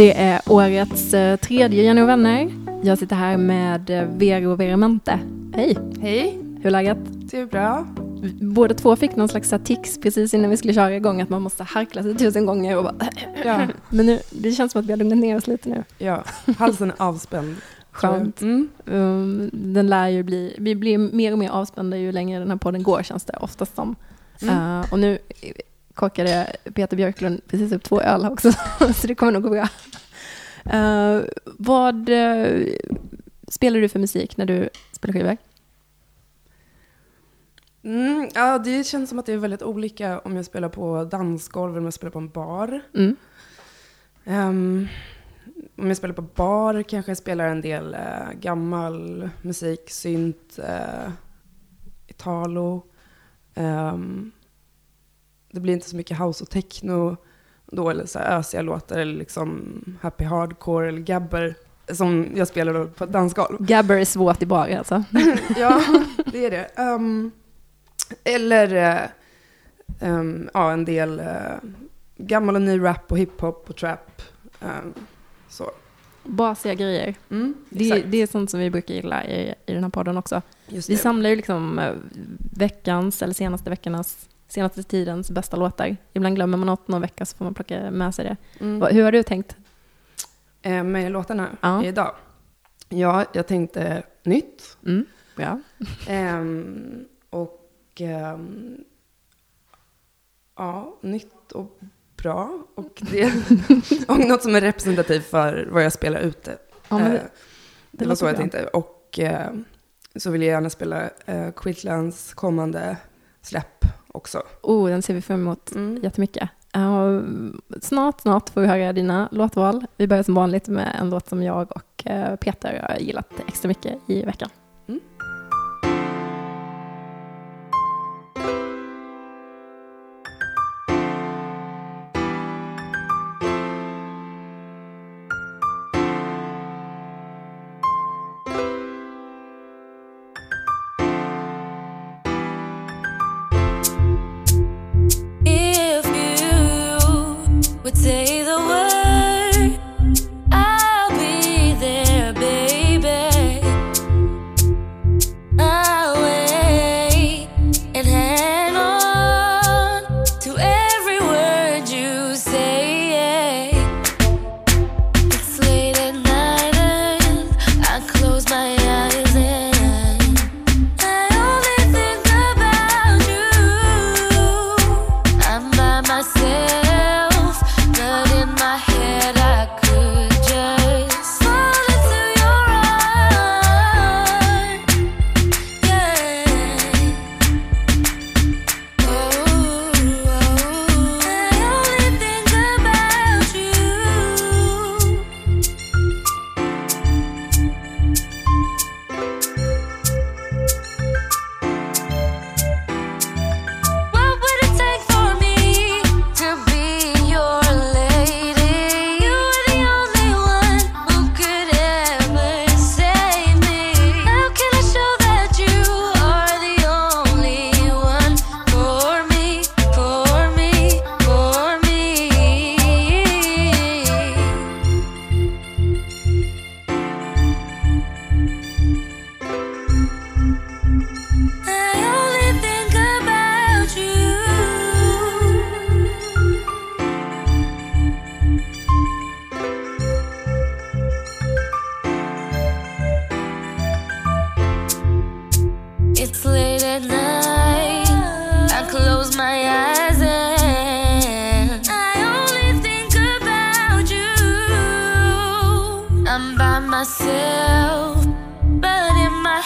Det är årets eh, tredje Jenny och vänner. Jag sitter här med eh, Vero Veramente. Hej! Hej, Hur är läget? det är bra. Båda två fick någon slags tics precis innan vi skulle köra igång att man måste harkla sig tusen gånger och bara... Ja, Men nu, det känns som att vi har lugnat ner oss lite nu. ja. halsen är avspänd. Skönt. Mm. Um, den lär ju bli, vi blir mer och mer avspända ju längre den här podden går känns det oftast som. Mm. Uh, och nu korkade Peter Björklund precis upp två öl också, så det kommer nog gå bra. Uh, vad uh, spelar du för musik när du spelar skivor? Mm, ja, det känns som att det är väldigt olika om jag spelar på dansgolv eller om jag spelar på en bar. Mm. Ehm, om jag spelar på bar kanske jag spelar en del eh, gammal musik, synt, uh, italo. Ehm, det blir inte så mycket house och techno då, eller så här ösiga låtar, eller liksom happy hardcore eller gabber som jag spelar på ett dansgolv. Gabber är svårt i bar alltså. ja, det är det. Ehm, eller ehm, ja, en del uh, gammal och ny rap och hiphop och trap. ehm, så. Basiga grejer. Mm, Det, det är sånt som vi brukar gilla i, i den här podden också. Just Vi det. samlar ju liksom eh, veckans eller senaste veckornas, senaste tidens bästa låtar. Ibland glömmer man något någon vecka så får man plocka med sig det. Mm. Hur har du tänkt? Eh, med låtarna Ja. idag. Ja, jag tänkte nytt. Mm. Ja. Ehm, och ehm, ja, nytt och bra. Och, det, och något som är representativt för vad jag spelar ute. Ja, Eh, det- det, var låter så jag tänkte. Och eh, så vill jag gärna spela eh, Quitlands kommande släpp också. Oh, den ser vi fram emot Mm. jättemycket. Uh, snart, snart får vi höra dina låtval. Vi börjar som vanligt med en låt som jag och eh, Peter har gillat extra mycket i veckan.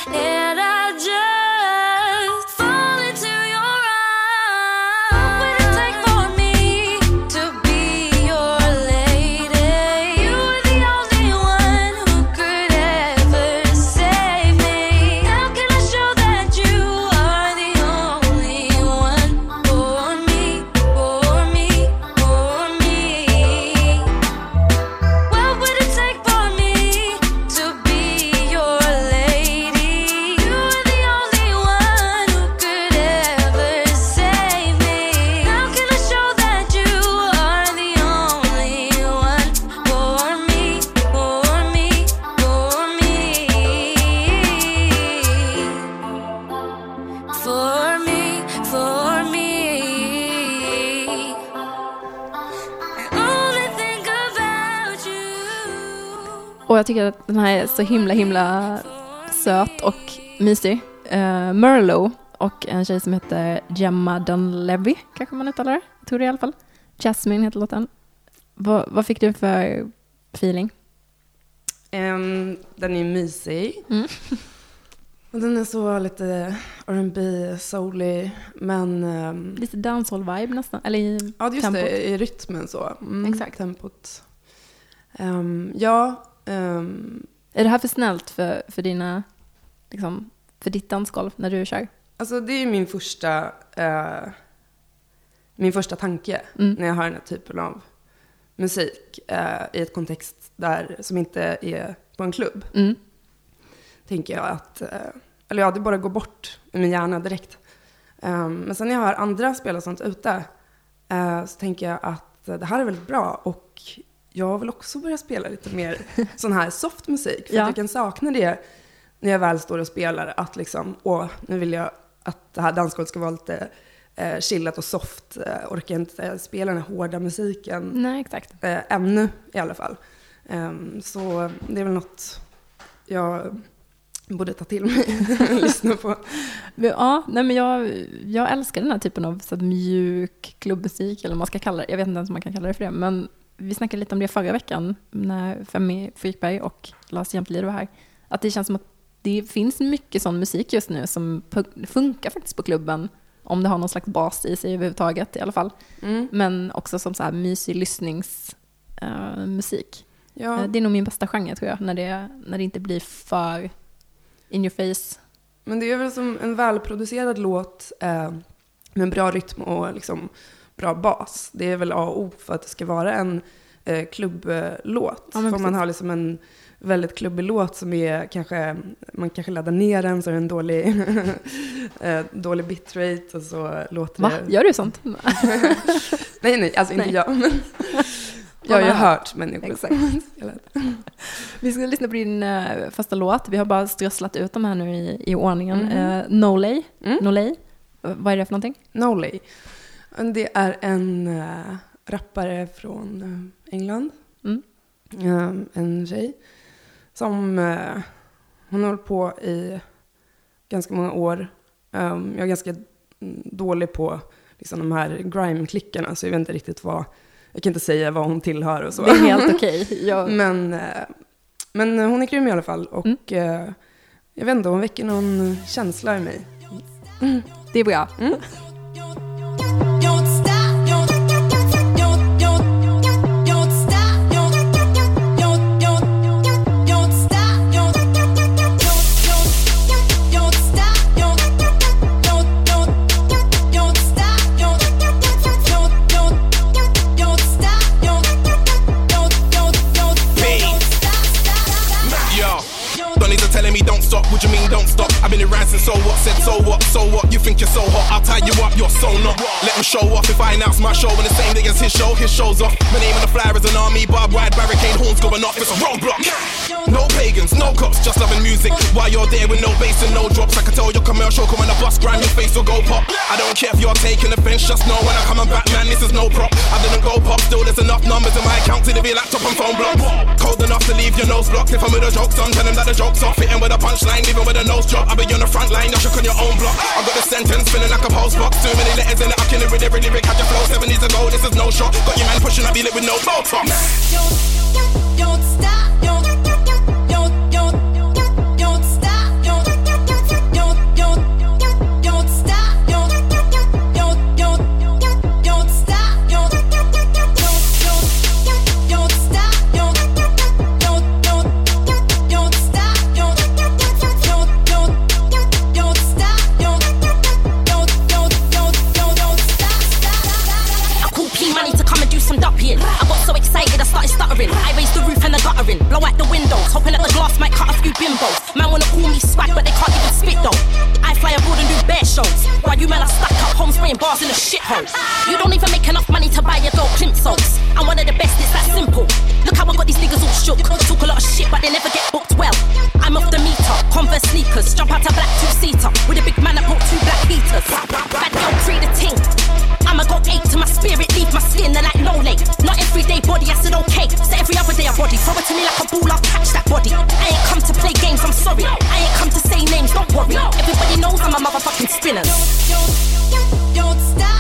But jag tycker att den här är så himla, himla söt och mysig. Uh, Merlot och en tjej som heter Gemma Dunlevy, kanske man uttalar det. Jag tror det i alla fall. Jasmine heter låten. Vad, vad fick du för feeling? Ehm, den är mysig. Mm. Och den är så lite R&B soulig, men ehm, Lite dancehall-vibe nästan, eller i ja, just tempot. det, i rytmen så. Mm, Exakt. Tempot. Ehm, ja, ehm, Är det här för snällt för, för dina, liksom, för ditt dansgolv när du kör? alltså det är min första, eh, min första tanke Mm. när jag hör den här typen av musik eh, i ett kontext där, som inte är på en klubb. Mm. tänker jag att, eh, eller ja, det bara går bort i min hjärna direkt. Ehm, Men sen när jag hör andra spela sånt ute så tänker jag att det här är väldigt bra och jag vill också börja spela lite mer sån här soft musik. För Ja. att jag kan sakna det när jag väl står och spelar, att liksom, åh, nu vill jag att det här dansgolvet ska vara lite eh, chillat och soft. Eh, orkar inte spela den här hårda musiken Nej, exakt. eh, ännu i alla fall. Ehm, så det är väl något jag borde ta till mig och lyssna på. Ja, nej men jag, jag älskar den här typen av så mjuk klubbmusik, eller vad man ska kalla det. Jag vet inte ens om man kan kalla det för det, men vi snackade lite om det förra veckan när Femi Frykberg och Lars Jämtelid var här. Att det känns som att det finns mycket sån musik just nu som funkar faktiskt på klubben, om det har någon slags bas i sig överhuvudtaget i alla fall. Mm. Men också som så här mysig lyssningsmusik. Ja, Eh, Det är nog min bästa genre tror jag, när det, när det inte blir för in your face. men det är väl som en välproducerad låt eh, med bra rytm och liksom bra bas. Det är väl A och O för att det ska vara en eh, klubblåt. Ja, Får man precis. ha liksom en väldigt klubbig låt som är kanske, man kanske laddar ner den så är det en dålig, eh, dålig bitrate och så låter Va? det... Gör du sånt? Nej, nej, alltså inte Nej. jag. Men jag har ju har hört människor Exakt. Vi ska lyssna på din uh, första låt. Vi har bara strösslat ut de här nu i, i ordningen. Mhm. Eh, Nolay. Mm. Nolay. Eh, vad är det för någonting? Nolly. Det är en äh, rappare från äh, England. Mm. Äh, en tjej. Som äh, hon har hållit på i ganska många år. Ähm, jag är ganska mm, dålig på liksom, de här grime-klickarna så jag vet inte riktigt vad, jag kan inte säga vad hon tillhör och så. Det är helt okej. Jag- Men, äh, men hon är grym i alla fall och Mm. äh, jag vet inte, hon väcker någon känsla i mig. Det är bra. Mm. Don't stop, don't, mean don't stop? I've been ransom, so what? Said so what? So what? You think you're so hot? I'll tie you up, you're so not. Let them show off. If I announce my show and the same day as his show, his show's off. My name on the flyer is an army, barbed wide barricade, horns going off. It's a roadblock. No pagans, no cops, just loving music. While you're there with no bass and no drops, I can tell your commercial come on the bus, grind your face will go pop. I don't care if you're taking offense, just know when I come back, man, this is no prop. I didn't go pop, still there's enough numbers in my account to leave your laptop and phone block. Cold enough to leave your nose blocked. If I'm with a joke, son, tell them that the joke's off. Hitting with a punchline, leaving with a nose drop. I'll be on the front line, you shook on your own block. I got the sentence, feeling like a post box. Too many letters in it, I can read it really big. Had your flow seven years ago, this is no shot. Got your man pushing, I be lit with no Botox. Don't, don't stop, don't, don't, blow out the windows, hoping that the glass might cut a few bimbos. Man wanna call me swag, but they can't even spit though. I fly abroad and do bear shows, while you man are stuck up home spraying bars in a shithole. You don't even make enough money to buy your girl plimsolls. I'm one of the best, it's that simple. Look how I got these niggas all shook. Talk a lot of shit, but they never get booked well. I'm off the meter, Converse sneakers, jump out a black two-seater with a big man that brought two black heaters. Bad girl, free the ting. I'ma go eight to my spirit, leave my skin, they're like no late. Not everyday body, I said okay. So every other day I body, throw it to me like a ball, I'll catch that body. I ain't come to play games, I'm sorry. I ain't come to say names, don't worry. Everybody knows I'm a motherfucking spinner. Don't stop. Don't don't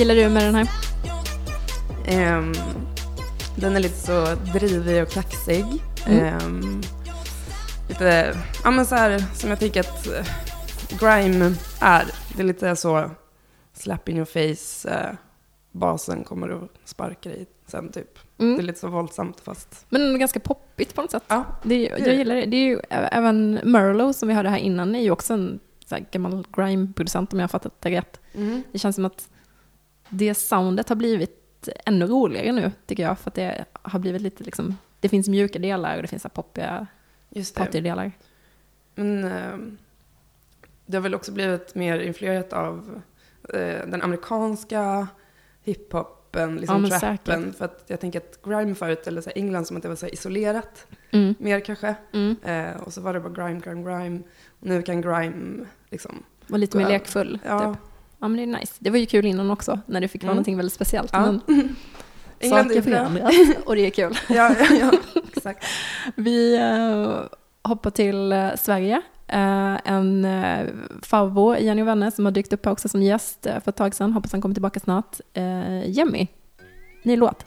gillar du med den här? Ehm, den är lite så drivig och kaxig. Mm. Ehm, lite, ja men så här som jag tycker att eh, grime är. Det är lite så slap in your face, eh, basen kommer och sparkar i sen typ. Mm. Det är lite så våldsamt fast, Men ganska poppigt på något sätt. ja. Det är, jag gillar det. Det är ju även Merlo som vi hörde här innan är ju också en så här, gammal grime-producent om jag har fattat det rätt. Mm. Det känns som att det soundet har blivit ännu roligare nu tycker jag. För att det har blivit lite liksom, det finns mjuka delar och det finns poppiga det. partydelar. Men ehm, det har väl också blivit mer influerat av eh, den amerikanska hiphopen, liksom Ja, trappen. säkert. För att jag tänker att grime förut, eller så England som att det var så isolerat Mm. mer kanske. Mm. Eh, och så var det bara grime, grime, grime. Och nu kan grime liksom, Var lite mer lekfull. ja. Typ. Ja men det är nice. Det var ju kul innan också när det fick vara Mm. någonting väldigt speciellt. Ja. Men saker förändras och det är kul. Ja, ja, ja, exakt. Vi eh, hoppar till eh, Sverige. Eh, en uh, farbror, Jenny och vänner, som har dykt upp här också som gäst eh, för ett tag sedan. Hoppas han kommer tillbaka snart. Uh, Jemmy, ny låt.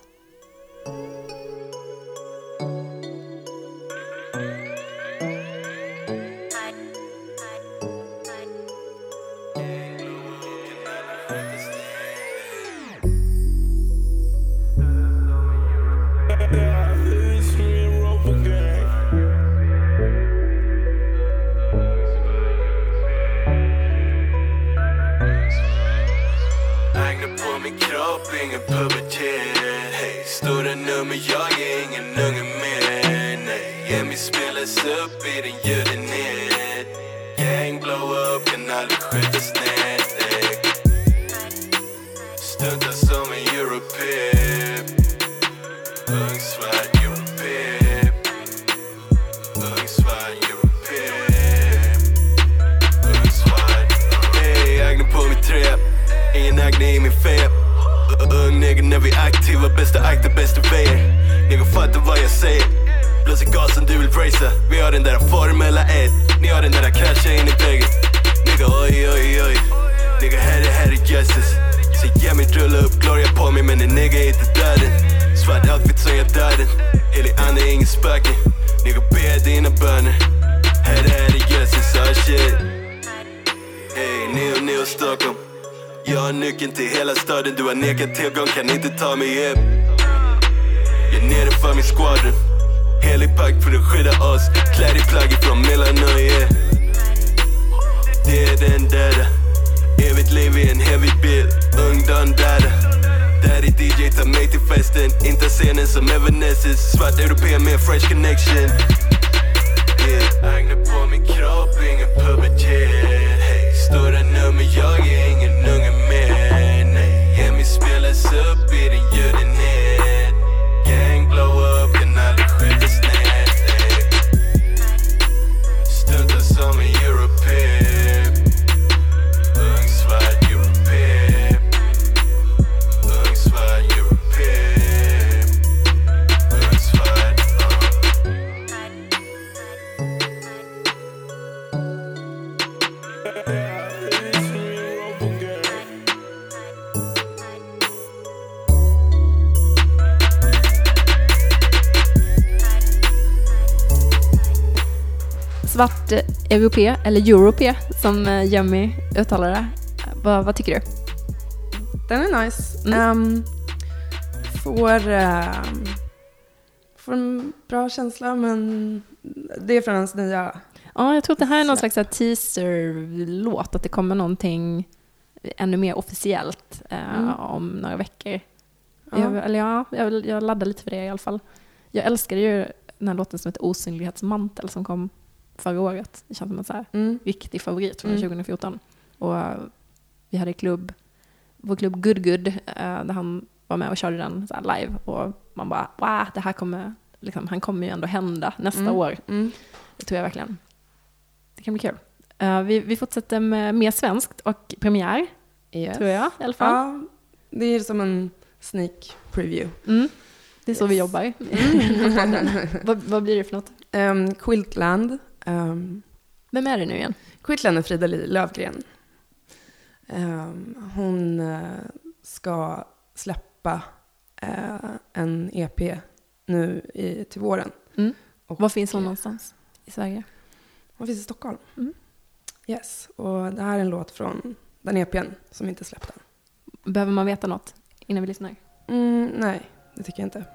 På ingen pubertet hey, Stora nummer, jag är ingen unge mer Nej, Emmy spelas upp i den ljudenhet Gang blow up, kan aldrig skjutas ner Ung nigga när vi är aktiva, bästa akta, bästa vägar Nigga fattar vad jag säger Blåser gasen, du vill racea Vi har den där formella 1 Ni har den där krascha in i väggen Nigga oj oj oj Nigga här är, här är justice. Så ge mig rulla upp gloria på mig men en nigga är inte döden Svart outfit som jag döden Helig ande, ingen spöke Nigga be dina böner Här är det justice, oh shit. Ey, Neo, Neo, Stockholm jag har nyckeln till hela staden. Du har nekat tillgång, kan inte ta mig hem. Jag är nere för min squadron Helig pakt för att skydda oss. Klädd i plagg ifrån Milano, yeah e. Det är den där. Evigt liv i en heavy bil Ungdom där. Daddy DJ tar mig till festen. Inte scenen som Evanescence. Svart europé med fresh connection. Yeah. Ägna på min kropp, ingen pubertet. Stora nummer, jag är ingen unge mer. Nej, Emmy spelas upp i den ljuden europé, eller europé som eh, Jemmy uttalar det. Vad, vad tycker du? Den är nice. Mm. Ehm, får, ehm, får en bra känsla, men det är från hans nya... Ja, jag tror att det här är någon slags teaser-låt, att det kommer någonting ännu mer officiellt eh, Mm. om några veckor. Ja. Jag, eller ja, jag, jag laddar lite för det i alla fall. Jag älskade ju den här låten som heter Osynlighetsmantel som kom förra året. Det känns som en så här Mm. riktig favorit från Mm. 2014. Och eh, vi hade klubb, vår klubb Good Good, eh, där han var med och körde den så live. Och man bara, wow, det här kommer, liksom, han kommer ju ändå hända nästa Mm. år. Mm. Det tror jag verkligen. Det kan bli kul. Eh, vi, vi fortsätter med mer svenskt och premiär, Yes. tror jag i alla fall. Ja, det är som en sneak preview. Mm. Det är så vi jobbar. vad, vad blir det för något? Um, Quiltland. Um, Vem är det nu igen? Quiltland är Frida Lövgren. Ehm, hon eh, ska släppa eh, en EP nu i, till våren. Mm. Och, Var finns hon eh, någonstans i Sverige? Hon finns i Stockholm. Mm. Yes, och det här är en låt från den EPn som inte släppt än. Behöver man veta något innan vi lyssnar? Mm, nej, det tycker jag inte.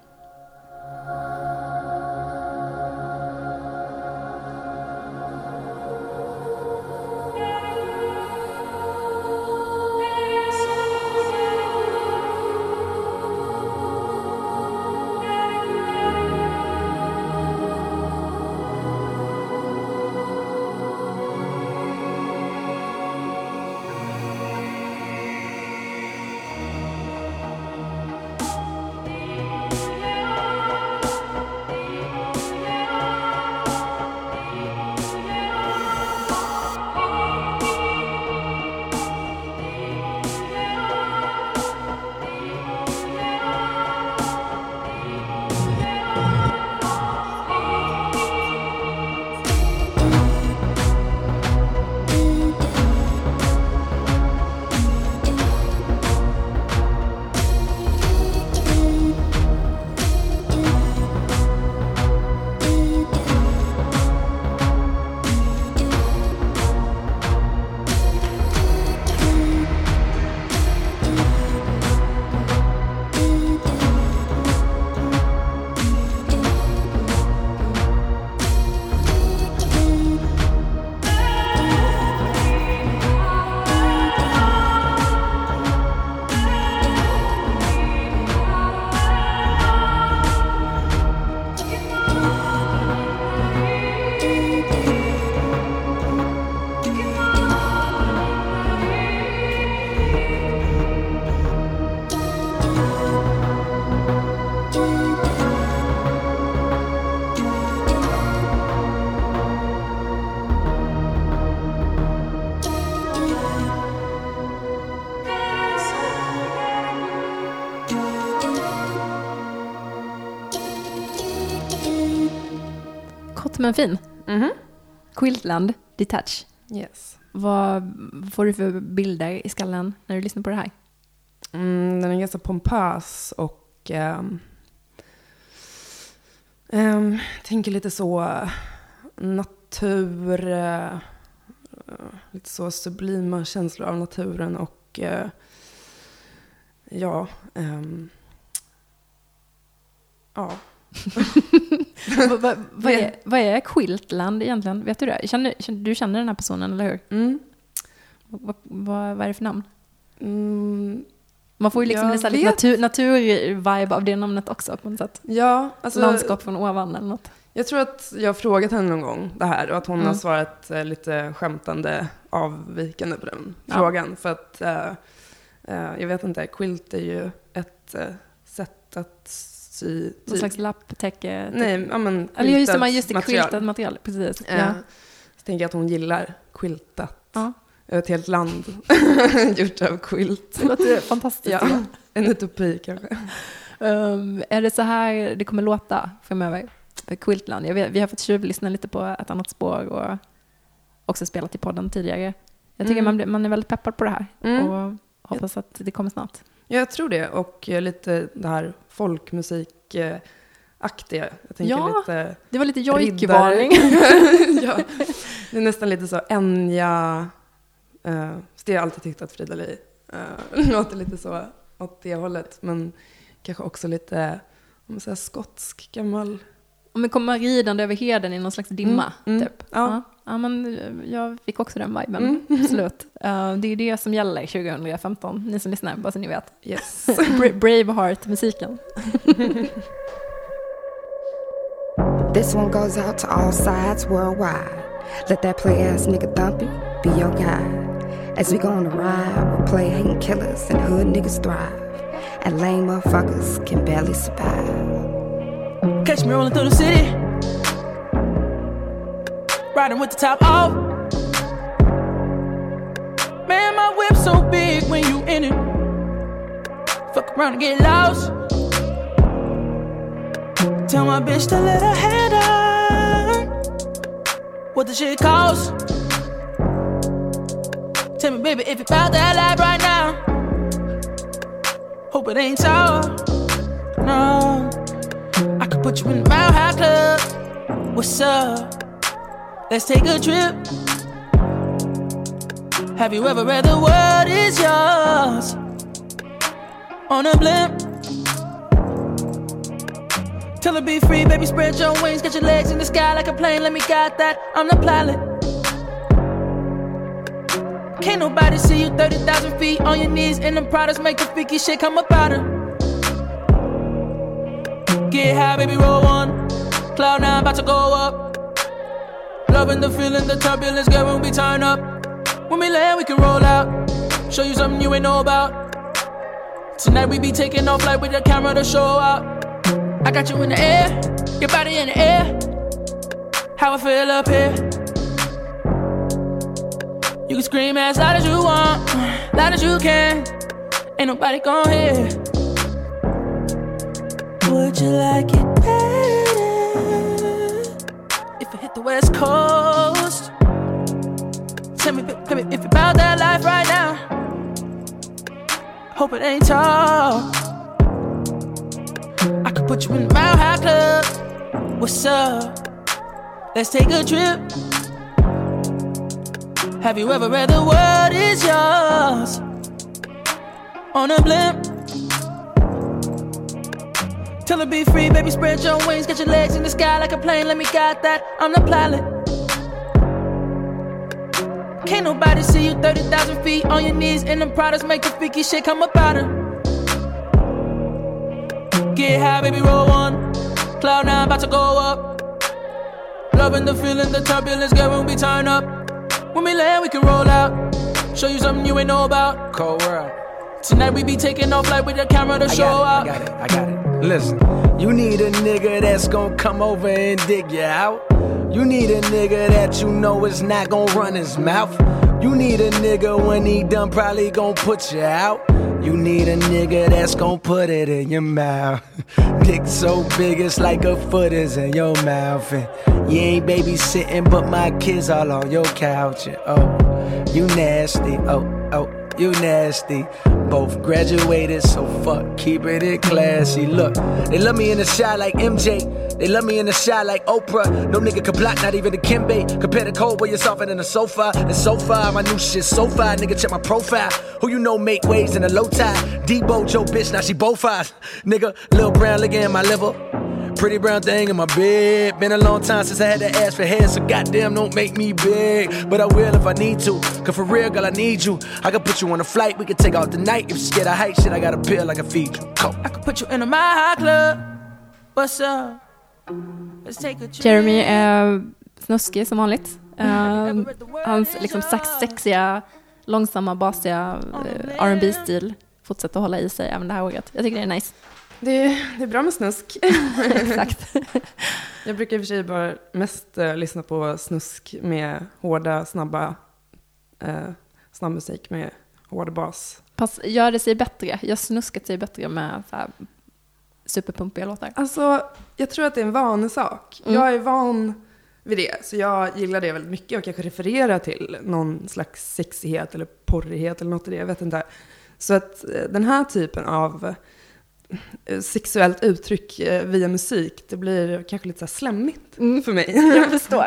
Men fin. Mhm. Quiltland, Detach. Yes. Vad får du för bilder i skallen när du lyssnar på det här? Mm, den är ganska pompös och ehm, ehm, tänker lite så natur, eh, lite så sublima känslor av naturen och eh, ja, ehm, ja. vad, vad, vad, är, vad är Quiltland egentligen? Vet du det? Känner, du känner den här personen, eller hur? Mm, Vad, vad, vad är det för namn? mm, Man får ju liksom en lite natur, natur-vibe av det namnet också på något sätt. ja, alltså, Landskap från ovan eller något. Jag tror att jag har frågat henne någon gång det här och att hon Mm. har svarat eh, lite skämtande avvikande på den Ja. frågan. För att, eh, eh, jag vet inte, quilt är ju ett eh, sätt att sy Någon typ- slags lapptäcke. typ. Nej, ja men Eller just det, man- just det, material. quiltat material. Precis. Eh, Ja. Så tänker jag att hon gillar quiltat. Ja. Ett helt land gjort av quilt. Det låter fantastiskt. Ja, en utopi kanske. Um, är det så här det kommer låta framöver? För Quiltland. Jag vet, vi har fått tjuvlyssna lite på ett annat spår och också spelat i podden tidigare. Jag tycker Mm. man, man är väldigt peppad på det här Mm. och hoppas att det kommer snart. Jag tror det och eh, lite det här folkmusik, eh, aktiga. Jag tänker Ja, lite Det var lite jojkvarning. ja, det är nästan lite så Enya. Uh, det har jag alltid tyckt att Frida Lee uh, låter lite så åt det hållet. Men kanske också lite om man säger, skotsk gammal. Om vi kommer ridande över heden i någon slags dimma, Mm, mm, typ. ja. Ja. ja, men eh, jag fick också den viben, Mm. absolut. Eh, det är det som gäller 2015, ni som lyssnar, bara så ni vet. Yes. Bra- Braveheart-musiken. This one goes out to all sides worldwide. Let that play ass nigga Thumpy be your guide. As we go on a ride, we'll play hating killers and hood niggas thrive. And lame motherfuckers can barely survive. Catch me rolling through the city. Riding with the top off. Man, my whip so big when you in it. Fuck around and get lost. Tell my bitch to let her head on. What the shit cost? Tell me, baby, if you found that life right now. Hope it ain't sour. No. Could put you in the Mile High Club. What's up? Let's take a trip. Have you ever read the world is yours? On a blimp. Tell her be free, baby. Spread your wings, get your legs in the sky like a plane. Let me guide that. I'm the pilot. Can't nobody see you 30,000 feet on your knees in the products. Make the freaky shit come up out her. Get high, baby, roll one. Cloud nine, about to go up. Loving the feeling, the turbulence, girl, when we turn up. When we land, we can roll out. Show you something you ain't know about. Tonight we be taking off like with the camera to show out. I got you in the air, your body in the air. How I feel up here. You can scream as loud as you want, loud as you can. Ain't nobody gon' hear. Would you like it better if it hit the West Coast? Tell me, baby, if you about that life right now. Hope it ain't tall. I could put you in the Mile High Club. What's up? Let's take a trip. Have you ever read the world is yours? On a blimp. Tell her be free, baby. Spread your wings, get your legs in the sky like a plane. Let me guide that. I'm the pilot. Can't nobody see you 30,000 feet on your knees in them products. Make the freaky shit come up out her. Get high, baby, roll one. Cloud nine, about to go up. Loving the feeling, the turbulence, girl, when we turn up. When we land, we can roll out. Show you something you ain't know about. Cold world. Tonight we be taking off like with the camera to I show up. I got it, I got it. Listen, you need a nigga that's gonna come over and dig you out. You need a nigga that you know is not gonna run his mouth. You need a nigga when he done probably gonna put you out. You need a nigga that's gonna put it in your mouth. Dick so big it's like a foot is in your mouth. And you ain't babysitting, but my kids all on your couch. And oh, you nasty. Oh, oh, you nasty. Both graduated, so fuck, keeping it classy. Look, they love me in the shot like MJ. They love me in the shot like Oprah. No nigga can block, not even the Kimbe. Compare the cold you're than a sofa. And so far, my new shit so far. Nigga, check my profile. Who you know make waves in a low tide? Debo, Joe, bitch, now she both eyes. Nigga, Lil Brown licking in my liver. Pretty brown thing in my bed. Been a long time since I had to ask for head, so goddamn don't make me big. But I will if I need to. Cause for real, girl, I need you. I can put you on a flight, we can take out the night. If you're scared of height, shit, I got a pill I can feed you. Come. I could put you in a my high club. What's up? Let's take a trip. Jeremy är snuskig som vanligt. Eh, hans liksom sex, sexiga, långsamma, basiga uh, rb stil fortsätter hålla i sig även det här året. Jag tycker det är nice. Det är, det är bra med snusk. Exakt. Jag brukar i och för sig bara mest eh, lyssna på snusk med hårda, snabba, eh, snabb musik med hård bas. Pass, gör det sig bättre. Jag snuskat sig bättre med så här, superpumpiga låtar. Alltså, jag tror att det är en vanesak. Mm. Jag är van vid det, så jag gillar det väldigt mycket och kanske refererar till någon slags sexighet eller porrighet eller något i det, jag vet inte. Så att eh, den här typen av sexuellt uttryck eh, via musik, det blir kanske lite så slemmigt för mig. Jag förstår.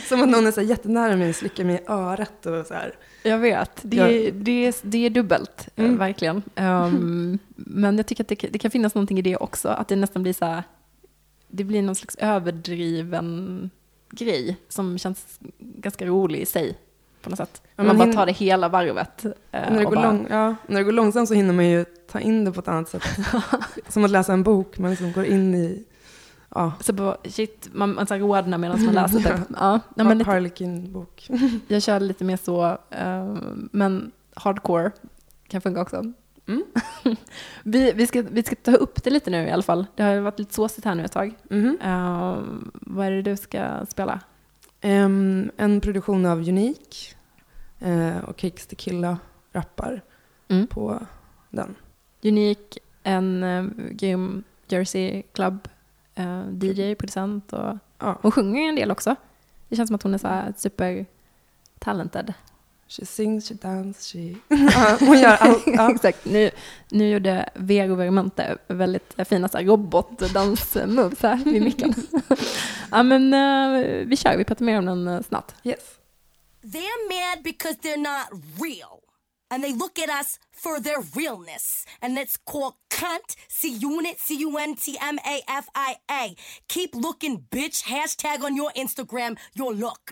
Som att någon är så jättenära mig och slickar mig i örat och så här. Jag vet. Det, Ja. är, det, är, det är dubbelt, eh, Mm. verkligen. Ehm, men jag tycker att det, kan- det kan finnas någonting i det också. Att det nästan blir så här, det blir någon slags överdriven grej som känns ganska rolig i sig på något sätt. Ja, Man man bara hinner- tar det hela varvet. eh, När det, går bara- lång, ja, när det går långsamt så hinner man ju ta in det på ett annat sätt. Som att läsa en bok, man liksom går in i ja, Så bara, shit, man, man så rodnar medan man läser Ja. typ. Ja, nej, men lite, Harlequin-bok. jag kör lite mer så, eh, men hardcore kan funka också. Mm. vi, vi, ska, vi ska ta upp det lite nu i alla fall. Det har ju varit lite såsigt här nu ett tag. Mhm. Eh, vad är det du ska spela? Ehm, en produktion av Unique eh, och Cakes Tequila rappar Mm. på den. Unik, en uh, grym Jersey Club eh, DJ, producent och Ja, hon sjunger ju en del också. Det känns som att hon är så här super talented. she sings, she dances, she... ja, hon gör allt. Ja. Exakt. Nu, nu gjorde Vero Veramente väldigt fina robotdans-moves här vid micken. ja, men eh, vi kör. Vi pratar mer om den uh, snart. Yes. They're mad because they're not real. And they look at us for their realness. And it's called cunt. C-unit, C-U-N-T-M-A-F-I-A. Keep looking, bitch. Hashtag on your Instagram, your look.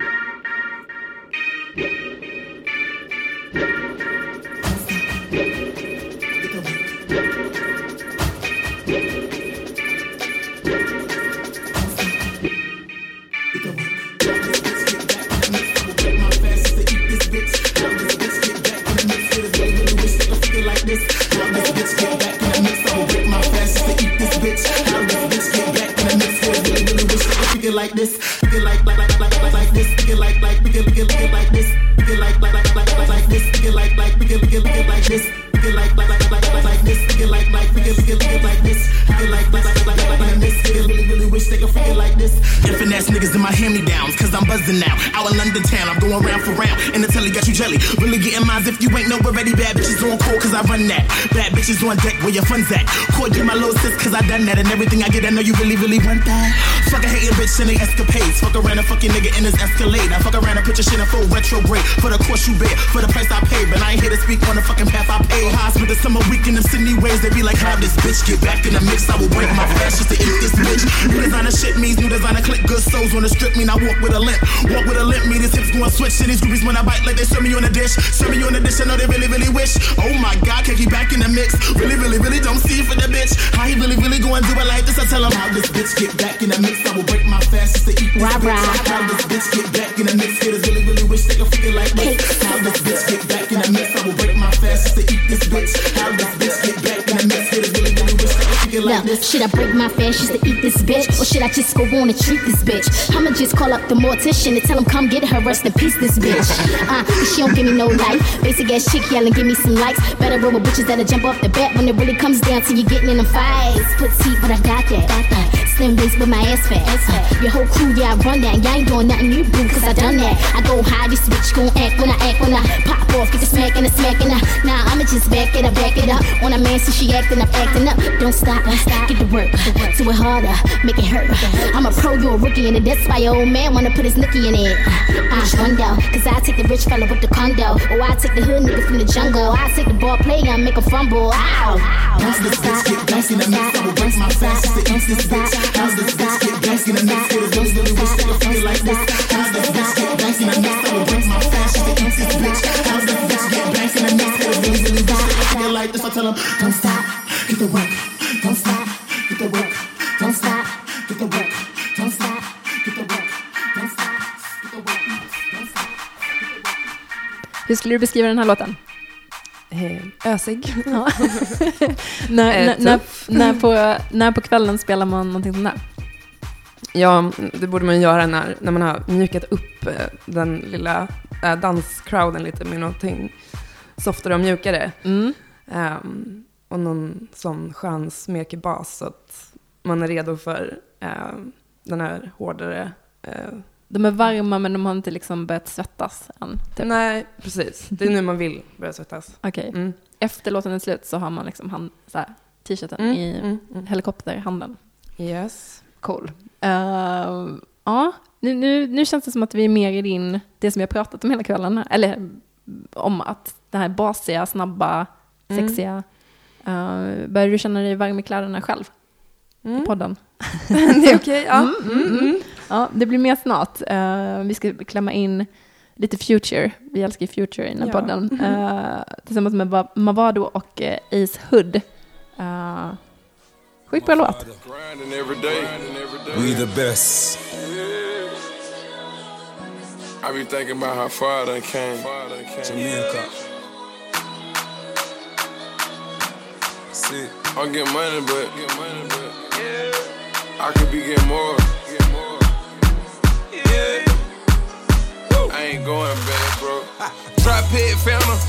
That. Bad bitches on deck, where your fun's at. Call you my little sis, cause I done that. And everything I get, I know you really, really want that. Fuck a hating bitch and they escapades. Fuck around a fucking nigga in his Escalade. I fuck around and put your shit in full retrograde. For the course you bear, for the price I pay. But I ain't here to speak on the fucking path I. How I spent the summer week in them Sydney ways. They be like, how this bitch get back in the mix? I will break my fast just to eat this bitch. New designer shit means new designer click. Good souls on the strip mean I walk with a limp. Walk with a limp, mean his hips gonna switch. And these groupies when I bite like they serve me on a dish. Serve me on a dish, I know they really, really wish. Oh my god, can't keep back in the mix. Really, really, really don't see for the bitch. How he really, really going do it like this? I tell him how this bitch get back in the mix. I will break my fast to eat this Rah, bitch. rah. How this bitch get back in the mix? Haters really, really wish they could it like this. How this bitch get back in the mix? I will break my fast to eat this bitch. How this like should I break my fast just to eat this bitch? Or should I just go on and treat this bitch? I'ma just call up the mortician and tell him come get her, rest in peace, this bitch. Uh, she don't give me no life. Basic ass chick yelling, give me some likes. Better roll with bitches that'll jump off the bat when it really comes down to you getting in them fights. Petite, but I got that. Got that. Slim waist, but my ass fat. Uh, your whole crew, yeah, I run that. Y'all ain't doing nothing new, boo, cause I done that. I go high, this bitch gon' act when I act, when I pop off, get the smack and the smack and the. Nah, I'ma just back it up, back it up. On a man, since she acting up, acting up. Don't stop, don't stop. Get to work, do it harder, make it hurt. I'm a pro, you a rookie, and that's why your old man wanna put his nookie in it. I wonder, cause I take the rich fella with the condo. Or I take the hood nigga from the jungle. I take the ball player and make a fumble. Ow! Don't stop, don't stop, don't stop, don't stop, how does this get bouncy? And that's what it was, little wish that I feel like this. How this bitch. Get bouncy? And that's what it was, little wish that I feel like this. I tell him, don't stop, get the work. Don't stop, get the work. Don't stop, get the work. Don't stop, get the work. Don't stop, get the work. Hur skulle du beskriva den här låten? Ösig. Ja. när, Eh, när, när, när, på, när på kvällen spelar man någonting sånt där? Ja, det borde man göra när, när man har mjukat upp eh, den lilla eh, danscrowden lite med någonting softare och mjukare. Mm. Ehm, och någon sån skön smekig bas så att man är redo för ehm, den här hårdare... eh, De är varma men de har inte liksom börjat svettas än. Typ. Nej, precis. Det är nu man vill börja svettas. Okej. Mm. Efter låten är slut så har man liksom han, så här, t-shirten Mm, i mm, mm. helikopterhanden. Yes. Cool. Eh, ja, nu, nu, nu känns det som att vi är mer i din, det som vi har pratat om hela kvällen, eller om att det här basiga, snabba, Mm. sexiga. Uh, börjar du känna dig varm i kläderna själv i Mm. podden? det är okej. Ja. Ja, det blir mer snart. Eh, vi ska klämma in lite Future. Vi älskar Future i den här Ja. podden. Eh, tillsammans med Va- Mavado och eh, Ace Hood. Uh, sjukt bra låt. We the best. I be thinking about how far I done came. Jamaica. See, I get money, but I could be getting more. Going back, bro. Drop head Phantom,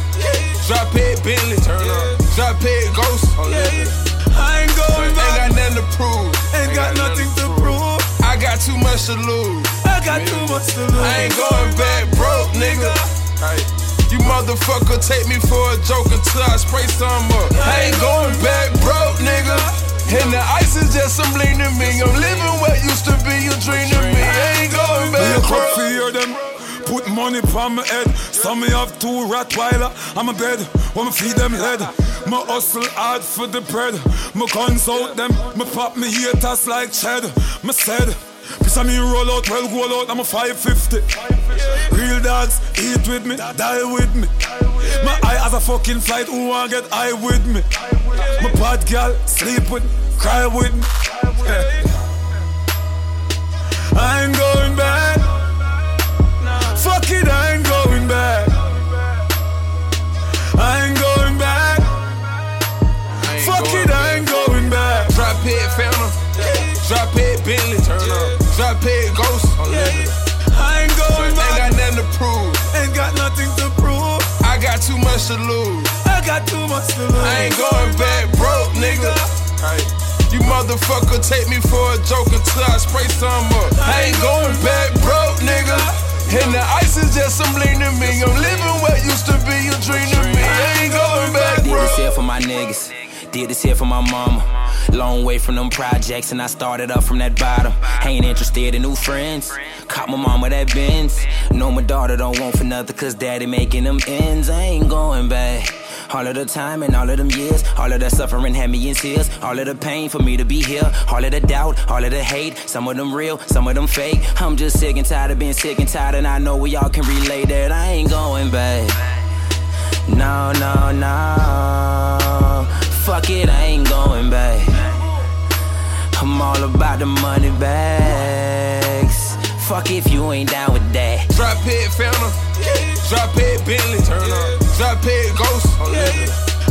drop head Bentley, turn up. Drop head Ghost, oh, I ain't going back. ain't got nothing to prove. Ain't got nothing to prove. I got too much to lose. I got too much to lose. I ain't going back broke, nigga. Hey, you motherfucker take me for a joke until I spray some up. I ain't going back broke, nigga. And the ice is just some bling to me. I'm living what used to be you dream to me. I ain't going back broke. Put money on my head. Some me have two Rottweiler. I'm a bed. When me feed them head. Me hustle hard for the bread. Me guns out them. Me pop me haters like cheddar. Me said. Of me roll out, well go out, I'm a 550. Real dogs, eat with me, die with me. My eye has a fucking flight, who wanna get high with me? My bad girl, sleep with me, cry with me. I ain't up. Drop head Ghost, oh, I ain't going back. ain't back. got nothing to prove. Ain't got nothing to prove. I got too much to lose. I got too much to lose. I ain't going back broke, nigga. Hey, you motherfucker take me for a joke until I spray some up. I ain't going back broke, nigga. And the ice is just some bling to me. I'm living what used to be a dream to me. I ain't going back Did this here for my niggas. Did this here for my mama. Long way from them projects, and I started up from that bottom. Ain't interested in new friends. Caught my mama that Benz. Know my daughter don't want for nothing, cause daddy making them ends. I ain't going back. All of the time and all of them years, all of the suffering had me in tears. All of the pain for me to be here, all of the doubt, all of the hate. Some of them real, some of them fake. I'm just sick and tired of being sick and tired, and I know we all can relate that I ain't going back. No, no, no. Fuck it, I ain't going back. I'm all about the money bags. Fuck if you ain't down with that. Drop head Phantom, drop head Bentley, turn up. Drop head Ghost, oh,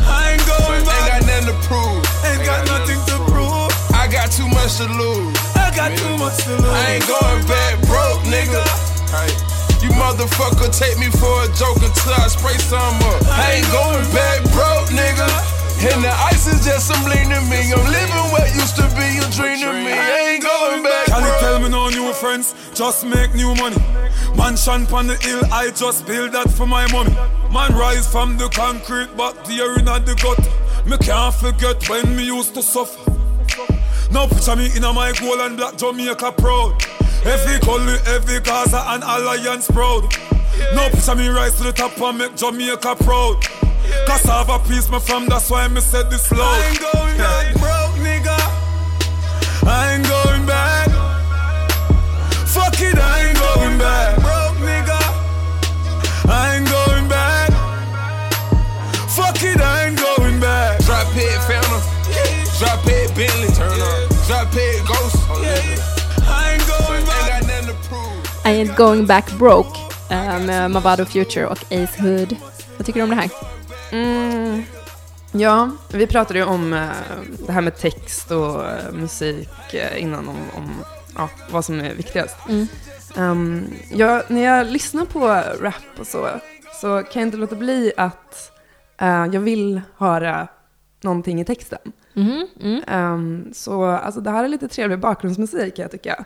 I ain't going back. ain't back. got nothing to prove. Ain't got nothing to prove. I got too much to lose. I got too much to lose. I ain't going back broke, nigga. Hey, you motherfucker take me for a joke until I spray some up. I ain't going back broke, nigga. And the ice is just some bling to me. I'm living what used to be a dream to me. I ain't going back Can you tell me no new friends? Just make new money. Mansion on the hill, I just build that for my mommy. Man rise from the concrete, but there in the gut. Me can't forget when me used to suffer. Now picture me in my gold and black Jamaica proud. Every gully, every Gaza and Alliance proud. Now picture me rise to the top and make Jamaica proud. Cassava piece me from, that's why me said this loud. I ain't going back broke, nigga. I ain't going back. Fuck it, I ain't going back. Broke nigga. I ain't going back. Fuck it, I ain't going back. Drop head Phantom, drop head Bentley, turn up. Drop head Ghost, oh, I ain't going ain't back. got nothing to prove. I ain't going back broke med Mavado Future och Ace Hood. Vad tycker du om det här? Mm. Ja, vi pratade ju om eh, det här med text och eh, musik eh, innan, om, om ja, vad som är viktigast. Mm. Ehm, jag, när jag lyssnar på rap och så, så kan jag inte låta bli att eh, jag vill höra någonting i texten. Mhm, mm. Ehm, så alltså, det här är lite trevlig bakgrundsmusik kan jag tycka.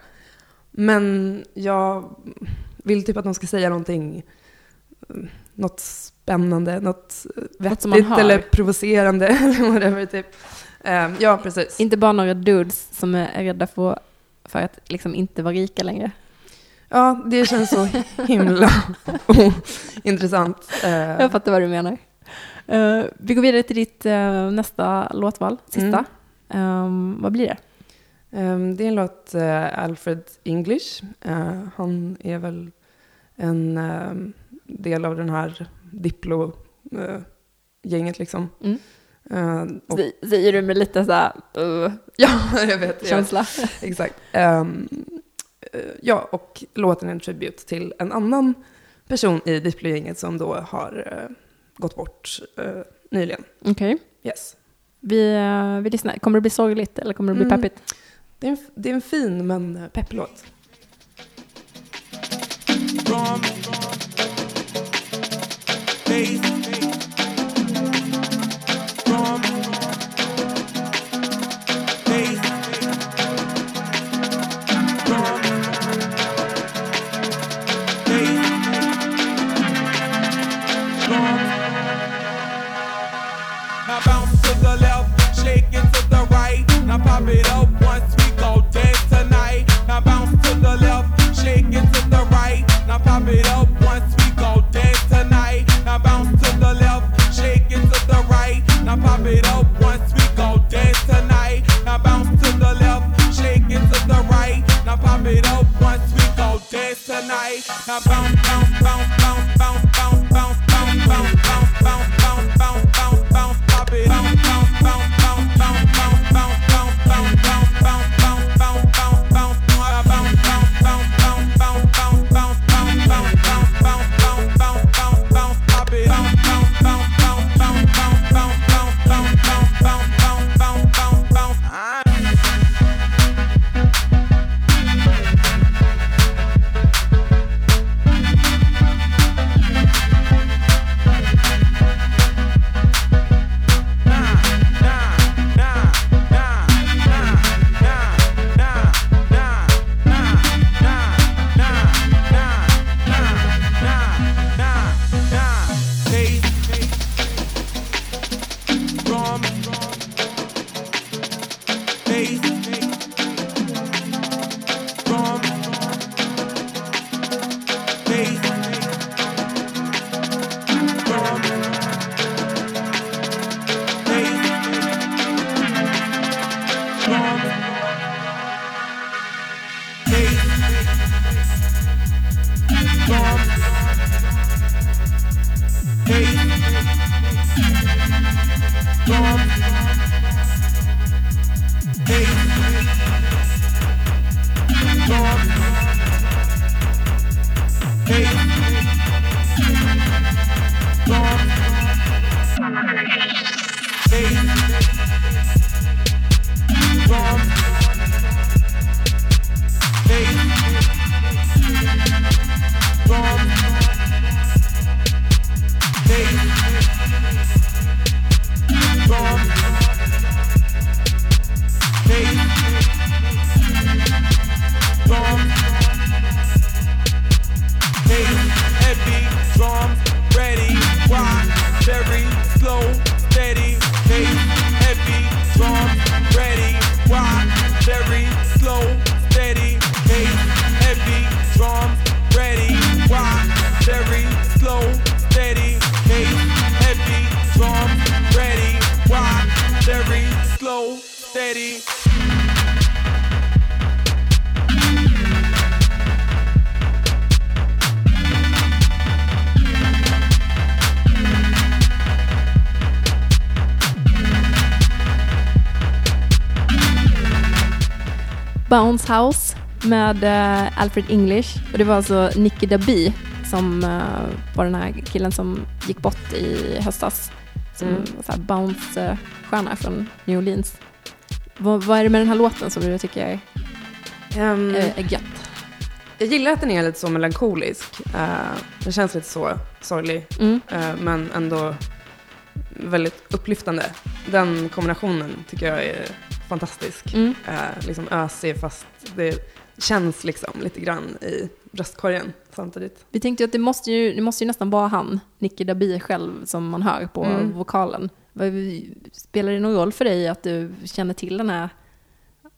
Men jag vill typ att de ska säga någonting, mm, något spännande, något vettigt eller provocerande eller whatever typ. Ehm, ja, precis. Inte bara några dudes som är rädda för, för att liksom inte vara rika längre. Ja, det känns så himla intressant. Eh, Jag fattar vad du menar. Eh, vi går vidare till ditt eh, nästa låtval, sista. Ehm, vad blir det? Ehm, det är en låt, eh, Alfred English. Eh, han är väl en ehm, del av den här Diplo-gänget liksom. Mm. Eh, och, Sä- Säger du med lite så här, uh, ja, jag vet. Jag, känsla? exakt. Ehm, eh, ja, och låten är en tribute till en annan person i Diplo-gänget som då har eh, gått bort nyligen. Okej. Yes. Vi, vi lyssnar. Kommer det bli sorgligt eller kommer det bli Mm. peppigt? Det är en, det är en fin men peppig låt. faith faith. Bounce House med eh, Alfred English. Och det var alltså Nicky Dabi som eh, var den här killen som gick bort i höstas. Som Mm. var bounce-stjärna från New Orleans. Vad, vad är det med den här låten som du tycker är, Ehm, är, är gött? Jag gillar att den är lite så melankolisk. Uh, den känns lite så sorglig, Mm. eh, men ändå väldigt upplyftande. Den kombinationen tycker jag är fantastisk. Mm. Eh, liksom ösig fast det känns liksom lite grann i bröstkorgen samtidigt. Vi tänkte ju att det måste ju, det måste ju nästan vara han, Nicky Dabi själv, som man hör på Mm. vokalen. Spelar det någon roll för dig att du känner till den här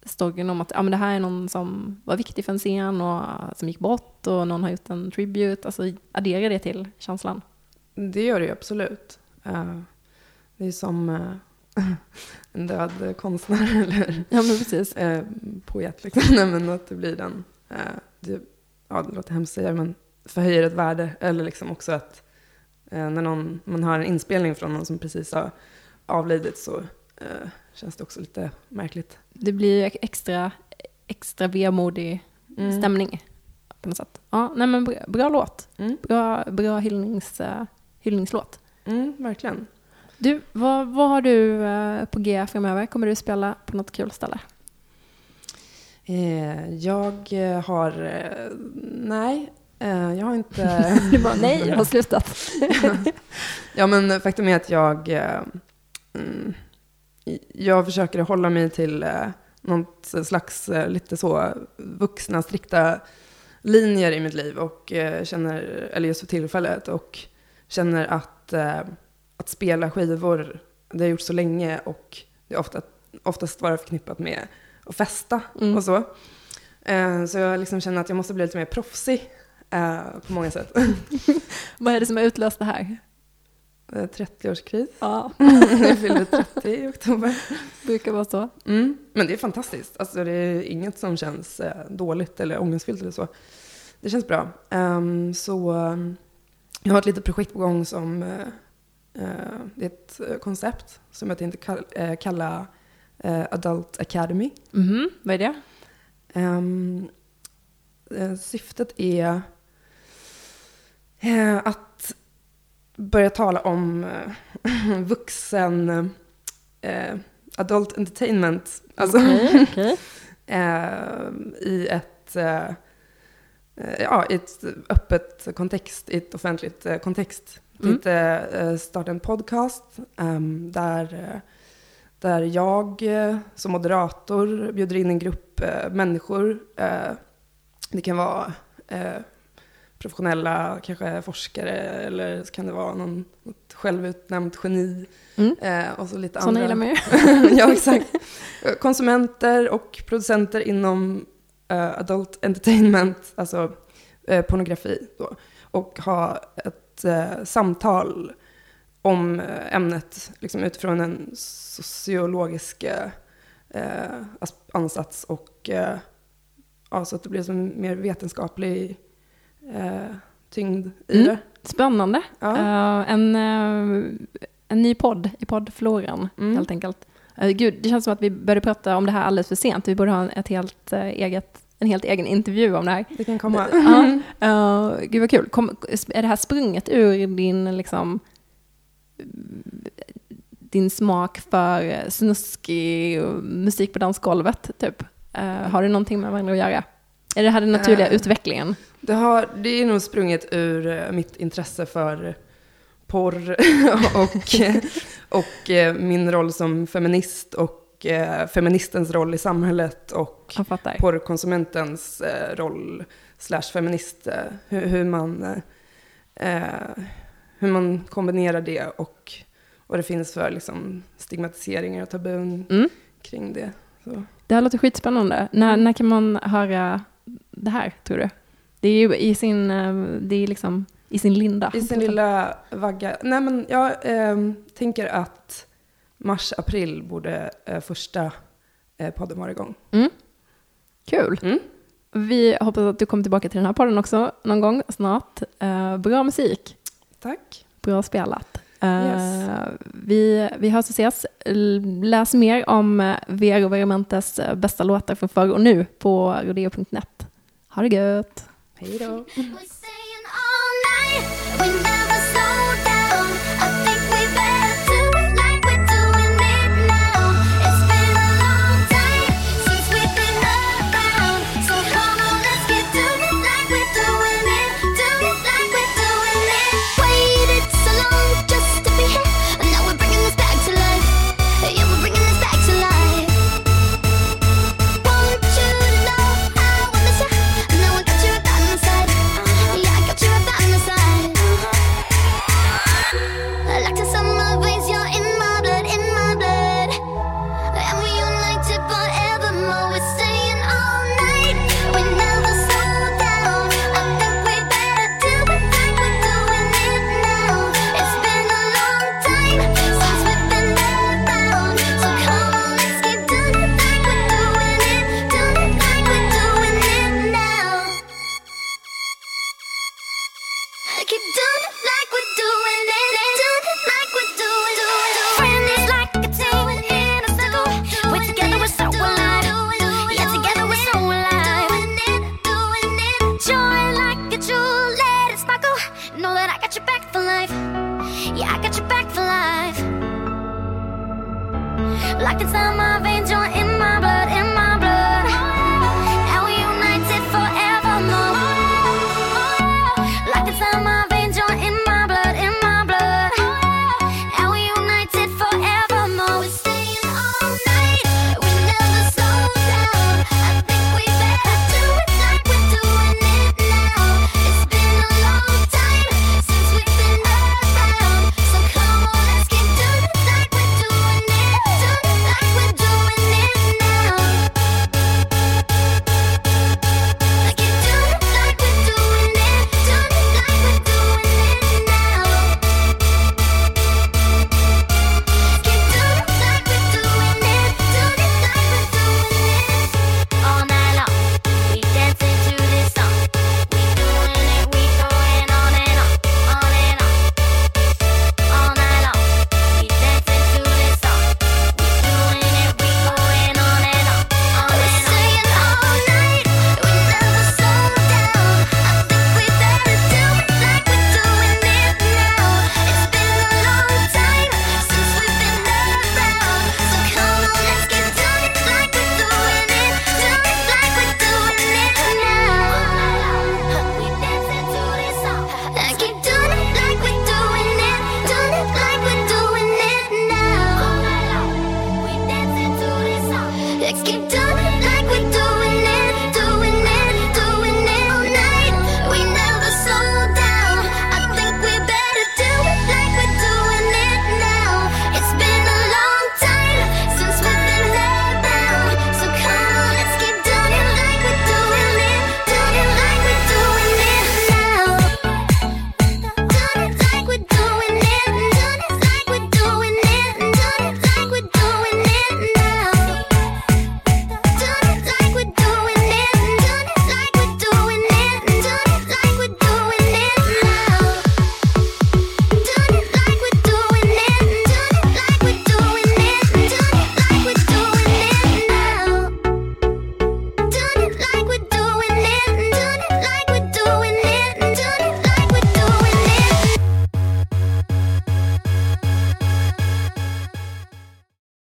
storyn om att ja, men det här är någon som var viktig för en scen och som gick bort och någon har gjort en tribute? Alltså adderar det till känslan? Det gör det ju absolut. Eh, det är som eh, en död konstnär eller Ja, men precis. eh, poet. Liksom. Nej, men att det blir den, eh, det, ja, det låter hemskt att säga, men förhöjer ett värde. Eller liksom också att eh, när någon, man har en inspelning från någon som precis har avlidit så eh, känns det också lite märkligt. Det blir ju extra, extra vemodig Mm. stämning på något sätt. Ja, nej men bra, bra låt. Mm. Bra, bra hyllnings, uh, hyllningslåt. Mm, verkligen. Du, vad, vad har du eh, på G framöver? Kommer du spela på något kul ställe? Eh, jag eh, har, nej, jag har inte... Du bara, nej, jag har slutat. ja, men faktum är att jag, mm, jag försöker hålla mig till något slags lite så vuxna, strikta linjer i mitt liv och känner, eller just för tillfället, och känner att, att spela skivor, det har jag gjort så länge och det är ofta, oftast bara förknippat med att festa Mm. och så. Eh, så jag liksom känner att jag måste bli lite mer proffsig eh, på många sätt. vad är det som har utlöst det här? Eh, 30-årskris. Ja, jag fyllde 30 i oktober. brukar vara så. Mm. Men det är fantastiskt. Alltså, det är inget som känns eh, dåligt eller ångestfyllt eller så. Det känns bra. Ehm, så ehm, jag har ett litet projekt på gång som eh, eh, det är ett eh, koncept som jag tänkte eh, kalla eh, Adult Academy. Mhm, vad är det? Ehm, eh, syftet är eh, att börja tala om eh, vuxen eh, adult entertainment. Alltså, okej. eh, i ett eh, eh, ja, i ett öppet kontext, i ett offentligt eh, kontext. Jag Mm. tänkte eh, starta en podcast ehm, där, eh, där jag eh, som moderator bjuder in en grupp eh, människor. Eh, det kan vara eh, professionella, kanske forskare, eller så kan det vara någon, något självutnämnt geni. Mm. Och så lite andra. gillar man ju. ja, exakt. Konsumenter och producenter inom adult entertainment, alltså pornografi. Då, och ha ett eh, samtal om eh, ämnet liksom, utifrån en sociologisk eh, ansats och eh, ja, så att det blir som mer vetenskaplig eh, tyngd i Mm. det. Spännande. Ja. Eh, en, eh, en ny podd i poddfloran, Mm. helt enkelt. Eh, gud, det känns som att vi började prata om det här alldeles för sent. Vi borde ha ett helt, eget, en helt egen intervju om det här. Det kan komma. Ja, uh, gud vad kul. Kom, är det här sprunget ur din, liksom, din smak för snuskig musik på dansgolvet, typ? Eh, har det någonting med varandra att göra? Är det här den naturliga Eh, utvecklingen? Det, har, det är nog sprunget ur eh, mitt intresse för porr och, och eh, min roll som feminist och eh, feministens roll i samhället och porrkonsumentens eh, roll slash feminist. eh, Hur, hur, man, hur man kombinerar det och vad det finns för liksom, stigmatiseringar och tabun Mm. kring det. Så. Det här låter skitspännande. När, när kan man höra det här, tror du? Det är ju i sin, det är liksom i sin linda. I sin lilla vagga. Nej men jag tänker att mars, april borde eh, första eh, podden vara igång. Mm. Kul. Mm. Vi hoppas att du kommer tillbaka till den här podden också någon gång snart. Eh, bra musik. Tack. Bra spelat. Eh, Yes. vi, vi hörs och ses. Läs mer om uh, Vero Veramentes eh, bästa låtar från förr och nu på rodeo.net. Ha det gött! Hej då.